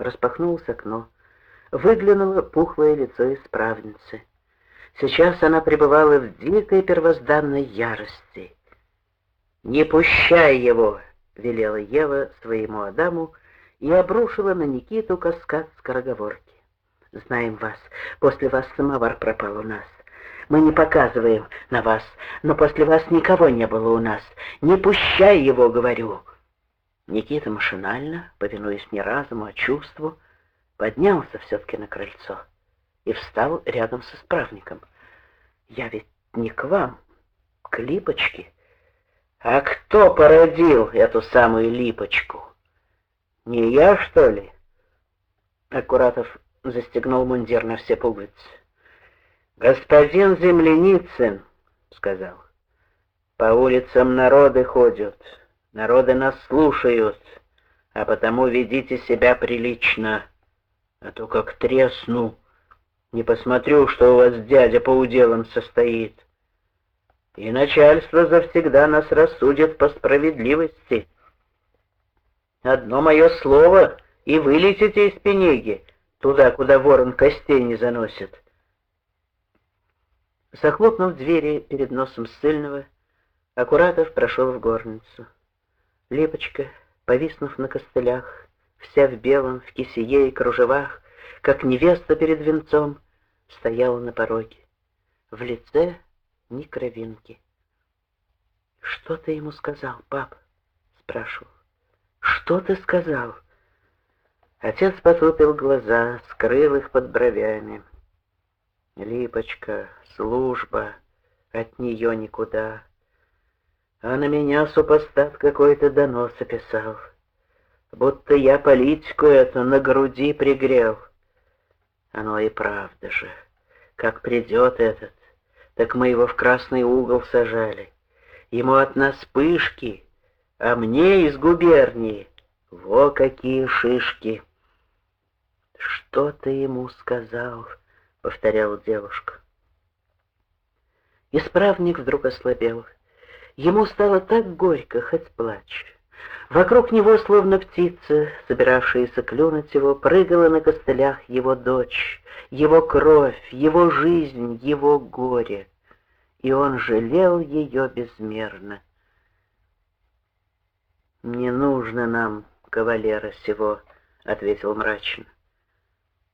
Распахнулось окно. Выглянуло пухлое лицо исправницы. Сейчас она пребывала в дикой первозданной ярости. «Не пущай его!» — велела Ева своему Адаму и обрушила на Никиту каскад скороговорки. «Знаем вас. После вас самовар пропал у нас. Мы не показываем на вас, но после вас никого не было у нас. Не пущай его, говорю!» Никита машинально, повинуясь не разуму, а чувству, поднялся все-таки на крыльцо и встал рядом с исправником. «Я ведь не к вам, к Липочке». «А кто породил эту самую Липочку? Не я, что ли?» Аккуратов застегнул мундир на все пуговицы. «Господин Земляницын», — сказал, — «по улицам народы ходят, народы нас слушают, а потому ведите себя прилично, а то как тресну, не посмотрю, что у вас дядя по уделам состоит. И начальство завсегда нас рассудит по справедливости. Одно мое слово, и вылетите из пенеги, туда, куда ворон костей не заносит». Захлопнув двери перед носом ссыльного, Аккуратов прошел в горницу. Лепочка, повиснув на костылях, вся в белом, в кисее и кружевах, как невеста перед венцом, стояла на пороге. В лице ни кровинки. «Что ты ему сказал, пап?» — спрашивал. «Что ты сказал?» Отец потупил глаза, скрыл их под бровями. Липочка, служба, от нее никуда. А на меня супостат какой-то донос описал, будто я политику эту на груди пригрел. Оно и правда же, как придет этот, так мы его в красный угол сажали. Ему от нас пышки, а мне из губернии во какие шишки. Что ты ему сказал? — повторяла девушка. Исправник вдруг ослабел. Ему стало так горько, хоть плачь. Вокруг него, словно птица, собиравшаяся клюнуть его, прыгала на костылях его дочь, его кровь, его жизнь, его горе. И он жалел ее безмерно. «Не нужно нам кавалера сего», — ответил мрачно.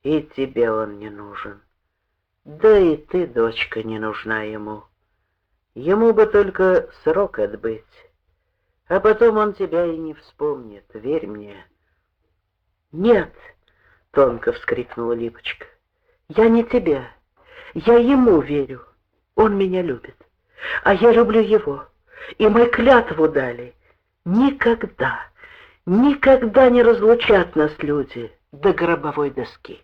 «И тебе он не нужен. Да и ты, дочка, не нужна ему. Ему бы только срок отбыть, а потом он тебя и не вспомнит, верь мне. Нет, тонко вскрикнула Липочка. Я не тебя, я ему верю. Он меня любит, а я люблю его. И мы клятву дали. Никогда, никогда не разлучат нас люди до гробовой доски.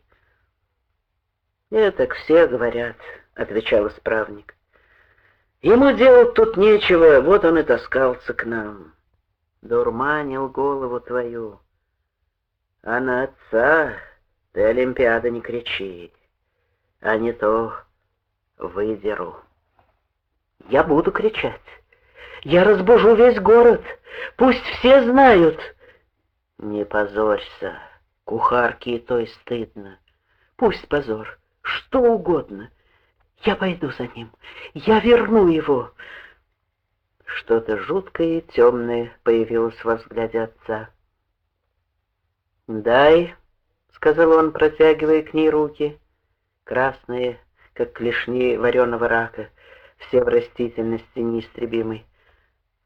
«Это все говорят», — отвечал исправник. «Ему делать тут нечего, вот он и таскался к нам. Дурманил голову твою. А на отца ты, Олимпиада, не кричи, а не то выдеру». «Я буду кричать. Я разбужу весь город. Пусть все знают». «Не позорься, кухарке и той стыдно. Пусть позор» что угодно. Я пойду за ним. Я верну его. Что-то жуткое и темное появилось во взгляде отца. «Дай», — сказал он, протягивая к ней руки, красные, как клешни вареного рака, все в растительности неистребимой.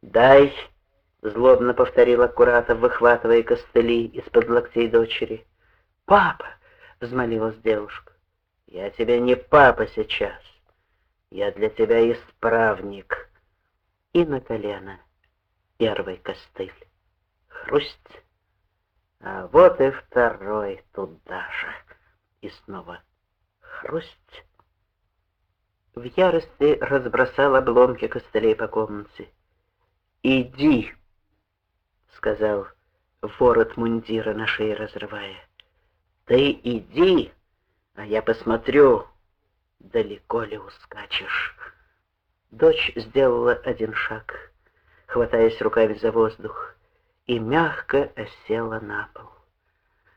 «Дай», — злобно повторил аккуратов, выхватывая костыли из-под локтей дочери. «Папа!» — взмолилась девушка. Я тебе не папа сейчас. Я для тебя исправник. И на колено первый костыль. Хрусть. А вот и второй туда же. И снова хрусть. В ярости разбросал обломки костылей по комнате. «Иди!» — сказал ворот мундира на шее разрывая. «Ты иди!» А я посмотрю, далеко ли ускачешь. Дочь сделала один шаг, хватаясь руками за воздух, и мягко осела на пол.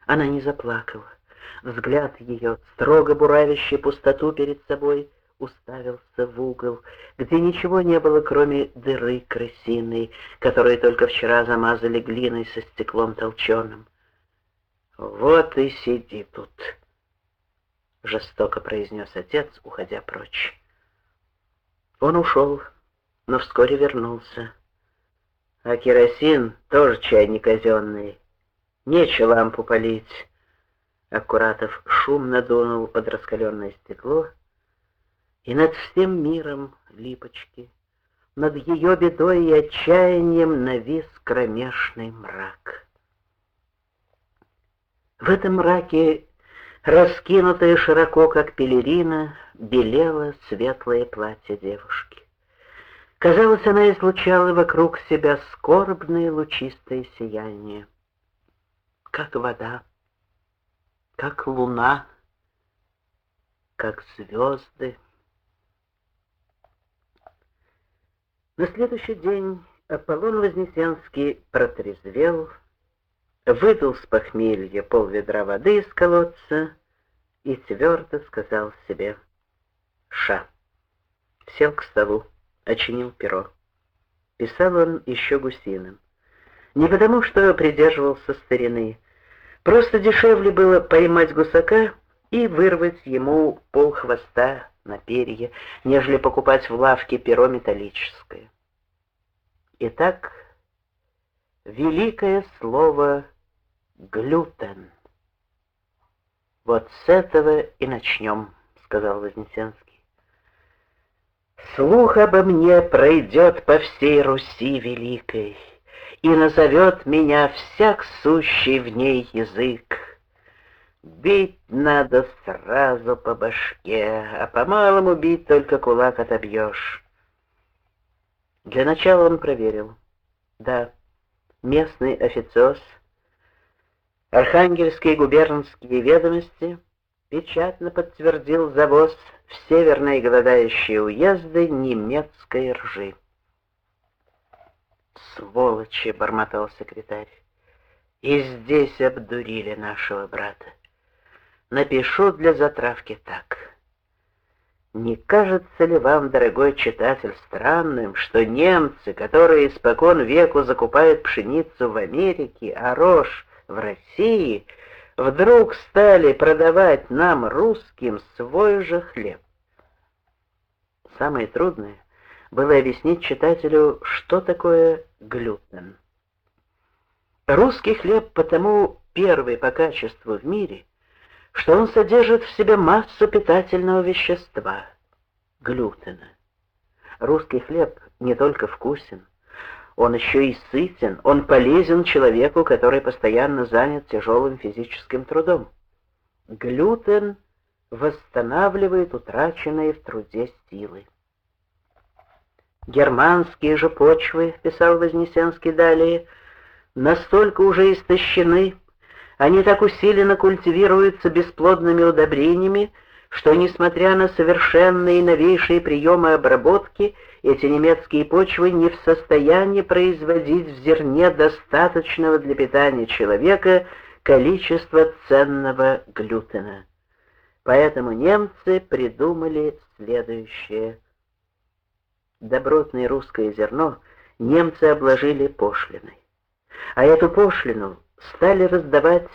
Она не заплакала. Взгляд ее, строго буравящий пустоту перед собой, уставился в угол, где ничего не было, кроме дыры крысиной, которую только вчера замазали глиной со стеклом толченым. «Вот и сиди тут», — жестоко произнес отец, уходя прочь. Он ушел, но вскоре вернулся. А керосин тоже чай не казенный. Нечего лампу полить. Аккуратов шумно дунул под раскаленное стекло, и над всем миром липочки, над ее бедой и отчаянием навис кромешный мрак. В этом мраке, раскинутое широко, как пелерина, белело светлое платье девушки. Казалось, она излучала вокруг себя скорбное лучистое сияние, как вода, как луна, как звезды. На следующий день Аполлон Вознесенский протрезвел, выдал с похмелья полведра воды из колодца и твердо сказал себе «Ша». Сел к столу, очинил перо. Писал он еще гусиным. Не потому, что придерживался старины, просто дешевле было поймать гусака и вырвать ему пол хвоста на перья, нежели покупать в лавке перо металлическое. Итак, великое слово «глютен». «Вот с этого и начнем», — сказал Вознесенский. «Слух обо мне пройдет по всей Руси великой, и назовет меня всяк сущий в ней язык. Бить надо сразу по башке, а по-малому бить только кулак отобьешь». Для начала он проверил. Да, местный официоз — Архангельские губернские ведомости печатно подтвердил завоз в северные голодающие уезды немецкой ржи. «Сволочи!» — бормотал секретарь. «И здесь обдурили нашего брата. Напишу для затравки так. Не кажется ли вам, дорогой читатель, странным, что немцы, которые испокон веку закупают пшеницу в Америке, а рожь в России вдруг стали продавать нам, русским, свой же хлеб. Самое трудное было объяснить читателю, что такое глютен. Русский хлеб потому первый по качеству в мире, что он содержит в себе массу питательного вещества — глютена. Русский хлеб не только вкусен, он еще и сытен, он полезен человеку, который постоянно занят тяжелым физическим трудом. Глютен восстанавливает утраченные в труде силы. Германские же почвы, писал Вознесенский далее, настолько уже истощены, они так усиленно культивируются бесплодными удобрениями, что, несмотря на совершенные новейшие приемы обработки, эти немецкие почвы не в состоянии производить в зерне достаточного для питания человека количества ценного глютена. Поэтому немцы придумали следующее. Добротное русское зерно немцы обложили пошлиной, а эту пошлину стали раздавать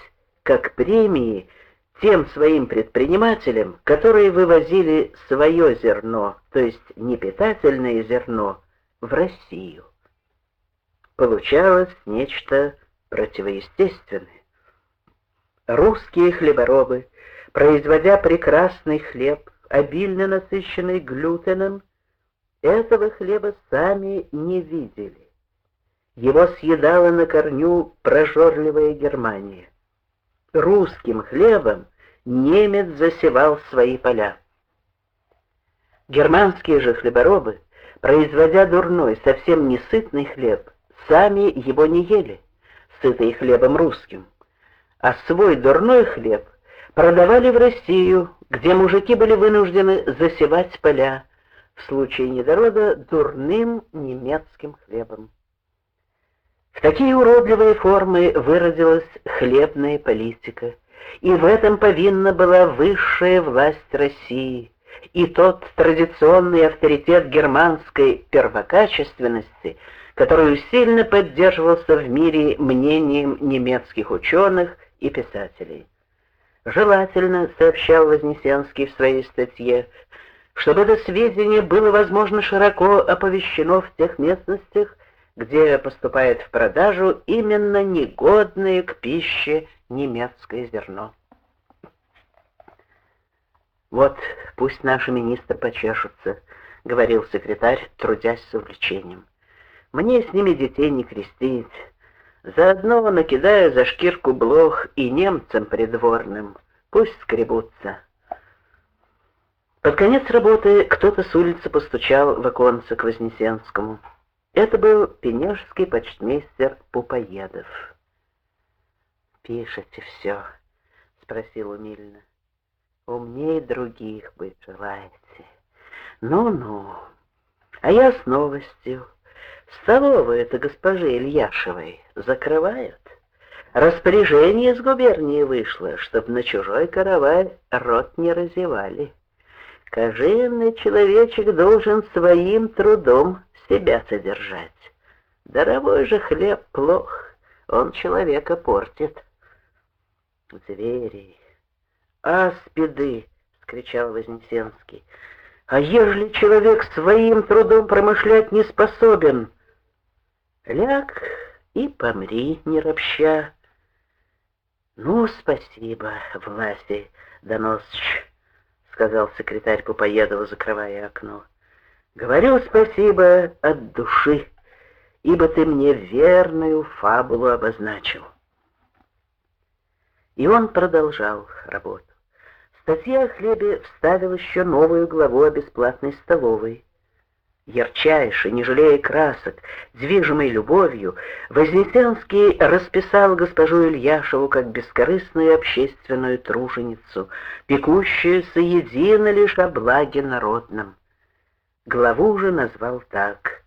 как премии тем своим предпринимателям, которые вывозили свое зерно, то есть непитательное зерно, в Россию. Получалось нечто противоестественное. Русские хлеборобы, производя прекрасный хлеб, обильно насыщенный глютеном, этого хлеба сами не видели. Его съедала на корню прожорливая Германия русским хлебом немец засевал свои поля. Германские же хлеборобы, производя дурной, совсем несытный хлеб, сами его не ели, сытые хлебом русским, а свой дурной хлеб продавали в Россию, где мужики были вынуждены засевать поля, в случае недорода дурным немецким хлебом. В такие уродливые формы выродилась хлебная политика, и в этом повинна была высшая власть России, и тот традиционный авторитет германской первокачественности, который сильно поддерживался в мире мнением немецких ученых и писателей. Желательно, сообщал Вознесенский в своей статье, чтобы это сведение было, возможно, широко оповещено в тех местностях, где поступает в продажу именно негодное к пище немецкое зерно. «Вот пусть наши министры почешутся», — говорил секретарь, трудясь с увлечением. «Мне с ними детей не крестить. Заодно накидаю за шкирку блох и немцам придворным. Пусть скребутся». Под конец работы кто-то с улицы постучал в оконце к Вознесенскому. Это был пенежский почтмейстер Пупоедов. «Пишете все?» — спросил умильно. «Умнее других быть желаете. Ну-ну. А я с новостью. Столовую это госпожи Ильяшевой закрывают. Распоряжение из губернии вышло, чтоб на чужой каравай рот не разевали. Кожевный человечек должен своим трудом себя содержать. Дорогой же хлеб плох, он человека портит. Звери, аспиды, — скричал Вознесенский, — а ежели человек своим трудом промышлять не способен, ляг и помри, не ропща. Ну, спасибо, Власий Доносович, — сказал секретарь Пупоедова, закрывая окно. Говорю спасибо от души, ибо ты мне верную фабулу обозначил. И он продолжал работу. Статья о хлебе вставил еще новую главу о бесплатной столовой. Ярчайше, не жалея красок, движимой любовью, Вознесенский расписал госпожу Ильяшеву как бескорыстную общественную труженицу, пекущуюся едино лишь о благе народном. Главу уже назвал так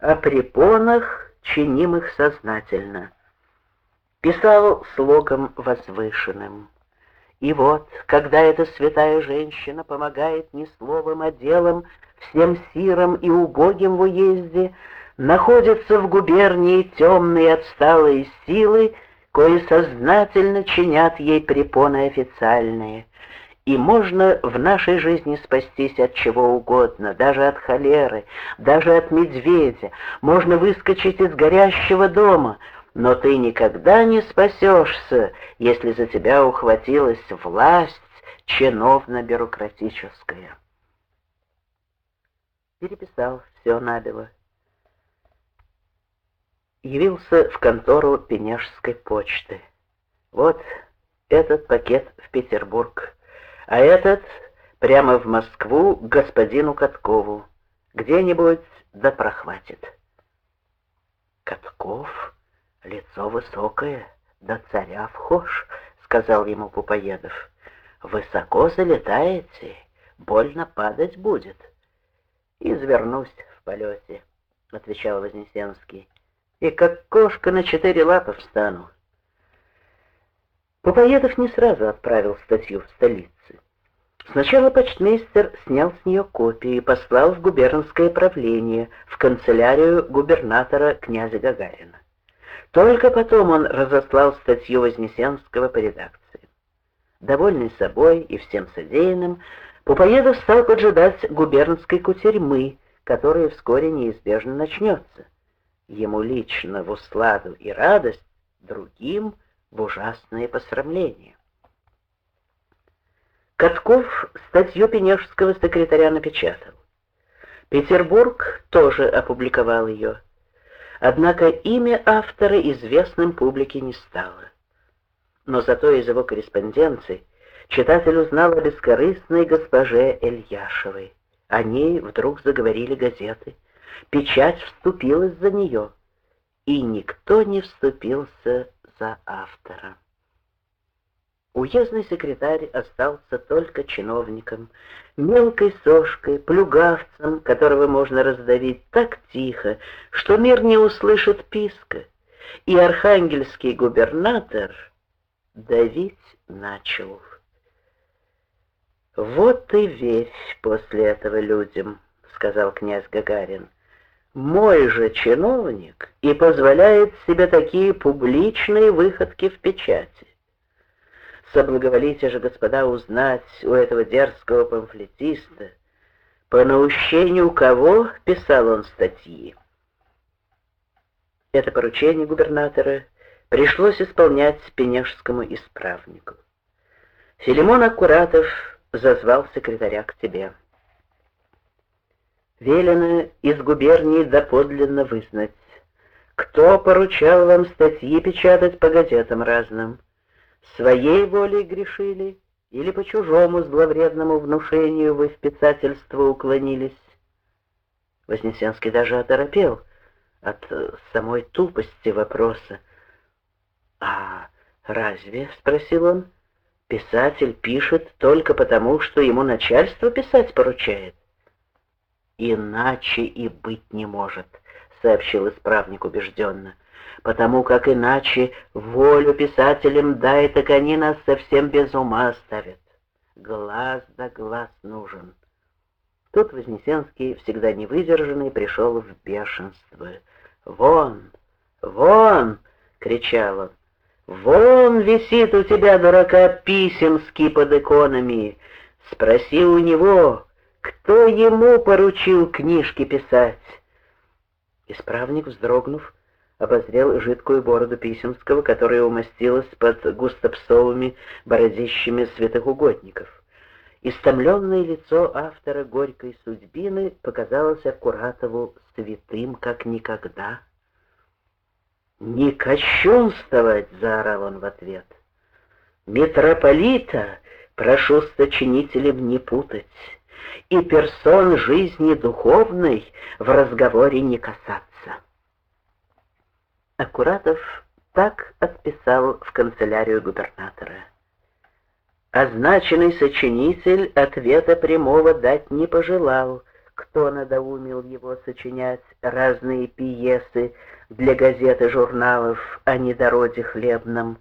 «О препонах, чинимых сознательно». Писал слогом возвышенным. И вот, когда эта святая женщина помогает не словом, а делом всем сирам и убогим в уезде, находятся в губернии темные отсталые силы, кои сознательно чинят ей препоны официальные — и можно в нашей жизни спастись от чего угодно, даже от холеры, даже от медведя. Можно выскочить из горящего дома, но ты никогда не спасешься, если за тебя ухватилась власть чиновно-бюрократическая. Переписал все набело. Явился в контору Пенежской почты. Вот этот пакет в Петербург а этот прямо в Москву господину Каткову. Где-нибудь да прохватит. Катков, лицо высокое, да царя вхож, сказал ему Пупоедов. Высоко залетаете, больно падать будет. Извернусь в полете, отвечал Вознесенский, и как кошка на четыре лапы встану. Пупоедов не сразу отправил статью в столицу. Сначала почтмейстер снял с нее копию и послал в губернское правление, в канцелярию губернатора князя Гагарина. Только потом он разослал статью Вознесенского по редакции. Довольный собой и всем содеянным, Пупоедов стал поджидать губернской кутерьмы, которая вскоре неизбежно начнется. Ему лично в усладу и радость, другим в ужасное посрамление. Катков статью пенежского секретаря напечатал. Петербург тоже опубликовал ее. Однако имя автора известным публике не стало. Но зато из его корреспонденции читатель узнал о бескорыстной госпоже Эльяшевой. О ней вдруг заговорили газеты. Печать вступилась за нее, и никто не вступился за автора. Уездный секретарь остался только чиновником, мелкой сошкой, плюгавцем, которого можно раздавить так тихо, что мир не услышит писка, и архангельский губернатор давить начал. «Вот и верь после этого людям», — сказал князь Гагарин. «Мой же чиновник и позволяет себе такие публичные выходки в печати. Соблаговолите же, господа, узнать у этого дерзкого памфлетиста, по наущению кого писал он статьи. Это поручение губернатора пришлось исполнять пенежскому исправнику. Филимон Аккуратов зазвал секретаря к тебе. Велено из губернии доподлинно вызнать, кто поручал вам статьи печатать по газетам разным, своей волей грешили или по чужому зловредному внушению вы в писательство уклонились. Вознесенский даже оторопел от самой тупости вопроса. «А разве?» — спросил он. «Писатель пишет только потому, что ему начальство писать поручает». «Иначе и быть не может», — сообщил исправник убежденно потому как иначе волю писателям они нас совсем без ума оставят. Глаз да глаз нужен. Тут Вознесенский, всегда невыдержанный, пришел в бешенство. «Вон! Вон!» — кричал он. «Вон висит у тебя, дурака, писемский под иконами. Спроси у него, кто ему поручил книжки писать?» Исправник, вздрогнув, обозрел жидкую бороду Писемского, которая умостилась под густопсовыми бородищами святых угодников. Истомленное лицо автора горькой судьбины показалось Аккуратову святым, как никогда. «Не кощунствовать!» — заорал он в ответ. «Митрополита прошу сочинителям не путать, и персон жизни духовной в разговоре не касаться». Аккуратов так отписал в канцелярию губернатора. Означенный сочинитель ответа прямого дать не пожелал, кто надоумил его сочинять разные пьесы для газет и журналов о недороде хлебном.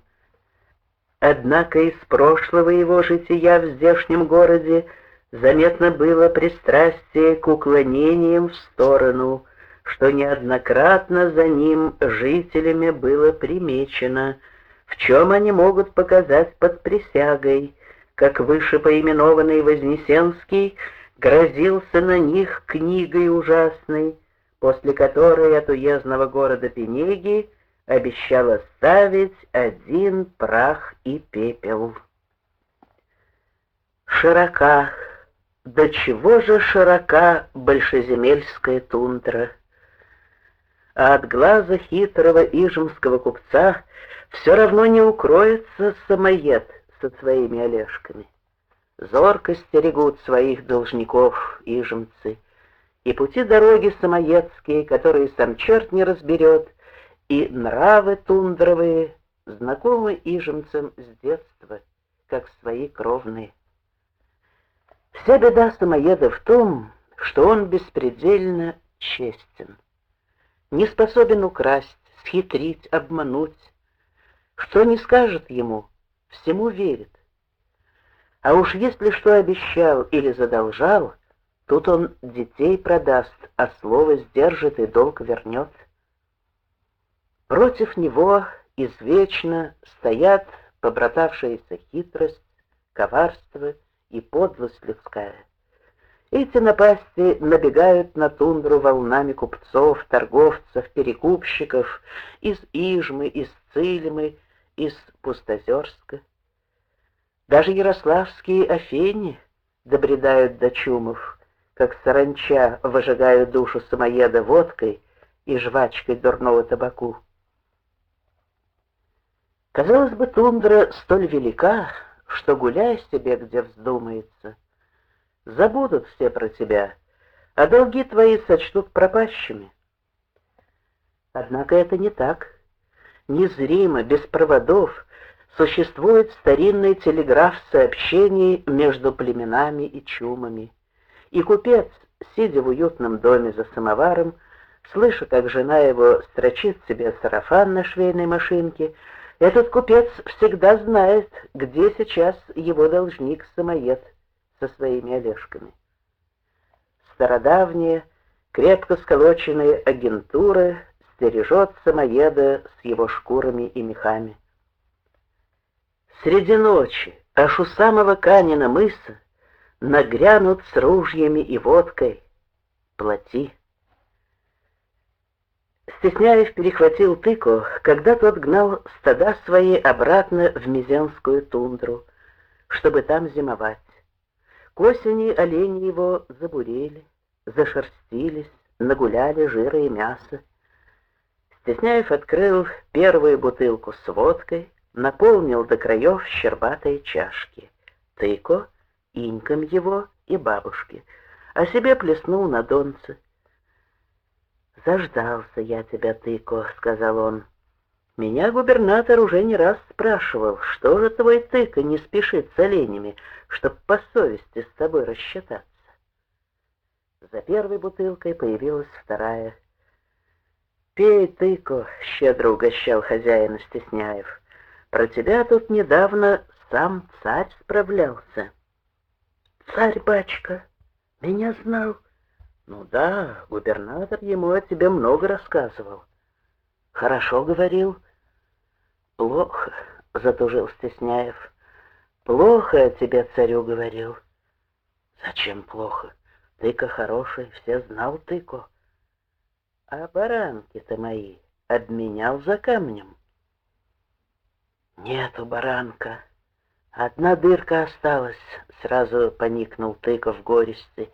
Однако из прошлого его жития в здешнем городе заметно было пристрастие к уклонениям в сторону – что неоднократно за ним жителями было примечено, в чем они могут показать под присягой, как выше поименованный Вознесенский грозился на них книгой ужасной, после которой от уездного города Пенеги обещал оставить один прах и пепел. Широка, до чего же широка большеземельская тундра! А от глаза хитрого ижемского купца все равно не укроется самоед со своими олешками. Зорко стерегут своих должников ижемцы, и пути дороги самоедские, которые сам черт не разберет, и нравы тундровые, знакомы ижемцам с детства, как свои кровные. Вся беда самоеда в том, что он беспредельно честен не способен украсть, схитрить, обмануть. Что не скажет ему, всему верит. А уж если что обещал или задолжал, тут он детей продаст, а слово сдержит и долг вернет. Против него извечно стоят побратавшаяся хитрость, коварство и подлость людская. Эти напасти набегают на тундру волнами купцов, торговцев, перекупщиков из Ижмы, из Цилимы, из Пустозерска. Даже ярославские афени добредают до чумов, как саранча выжигают душу самоеда водкой и жвачкой дурного табаку. Казалось бы, тундра столь велика, что гуляй себе, где вздумается — Забудут все про тебя, а долги твои сочтут пропащими. Однако это не так. Незримо, без проводов, существует старинный телеграф сообщений между племенами и чумами. И купец, сидя в уютном доме за самоваром, Слыша, как жена его строчит себе сарафан на швейной машинке, этот купец всегда знает, где сейчас его должник-самоед со своими олежками. Стародавняя, крепко сколоченная агентура стережет самоеда с его шкурами и мехами. Среди ночи, аж у самого Канина мыса, нагрянут с ружьями и водкой. Плати. Стесняев перехватил тыку, когда тот гнал стада свои обратно в Мизенскую тундру, чтобы там зимовать. К осени олени его забурели, зашерстились, нагуляли жира и мясо. Стесняев открыл первую бутылку с водкой, наполнил до краев щербатые чашки. Тыко, инькам его и бабушке, а себе плеснул на донце. «Заждался я тебя, Тыко», — сказал он. «Меня губернатор уже не раз спрашивал, что же твой Тыко не спешит с оленями, чтоб по совести с тобой рассчитаться». За первой бутылкой появилась вторая. «Пей, Тыко», — щедро угощал хозяина Стесняев. «Про тебя тут недавно сам царь справлялся». «Царь, бачка, меня знал». «Ну да, губернатор ему о тебе много рассказывал». «Хорошо говорил». «Плохо», — затужил Стесняев. «Плохо о тебе царю говорил». «Зачем плохо? Тыко хороший, все знал Тыко». «А баранки-то мои обменял за камнем». «Нету баранка. Одна дырка осталась», — сразу поникнул Тыко в горести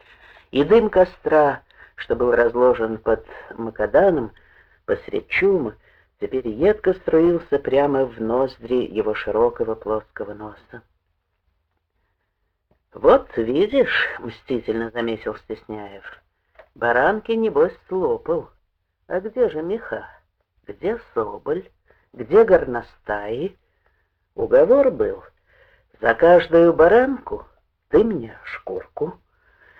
и дым костра, что был разложен под макаданом посредь чума, теперь едко струился прямо в ноздри его широкого плоского носа. «Вот видишь», — мстительно заметил Стесняев, — «баранки, небось, слопал. А где же меха? Где соболь? Где горностаи? Уговор был. За каждую баранку ты мне шкурку».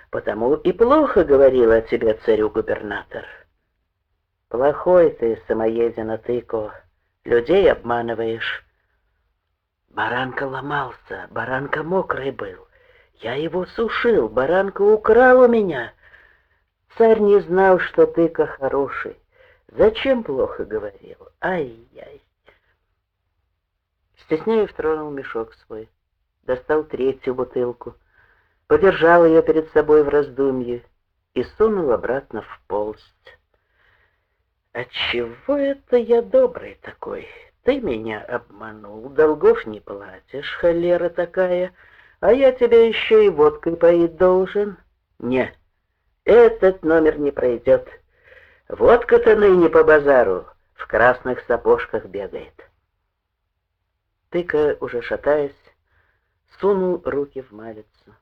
Потому и плохо говорил о тебе царю-губернатор. Плохой ты, самоедина тыко, людей обманываешь. Баранка ломался, баранка мокрый был. Я его сушил, баранка украл у меня. Царь не знал, что тыка хороший. Зачем плохо говорил? Ай-яй. Стесняев тронул мешок свой, достал третью бутылку — подержал ее перед собой в раздумье и сунул обратно в полсть. «Отчего это я добрый такой? Ты меня обманул, долгов не платишь, холера такая, а я тебя еще и водкой поить должен? Не, этот номер не пройдет. Водка-то ныне по базару в красных сапожках бегает». Тыка, уже шатаясь, сунул руки в малицу.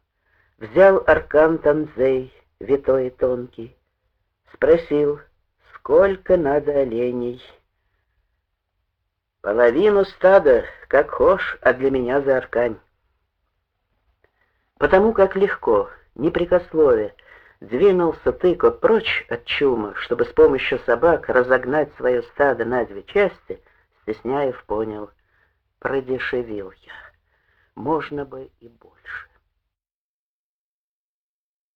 Взял аркан Танзей, витой и тонкий, Спросил, сколько надо оленей. Половину стада, как хошь, а для меня за аркань. Потому как легко, непрекословие, двинулся тыко прочь от чума, чтобы с помощью собак разогнать свое стадо на две части, Стесняев понял, продешевил я. Можно бы и больше.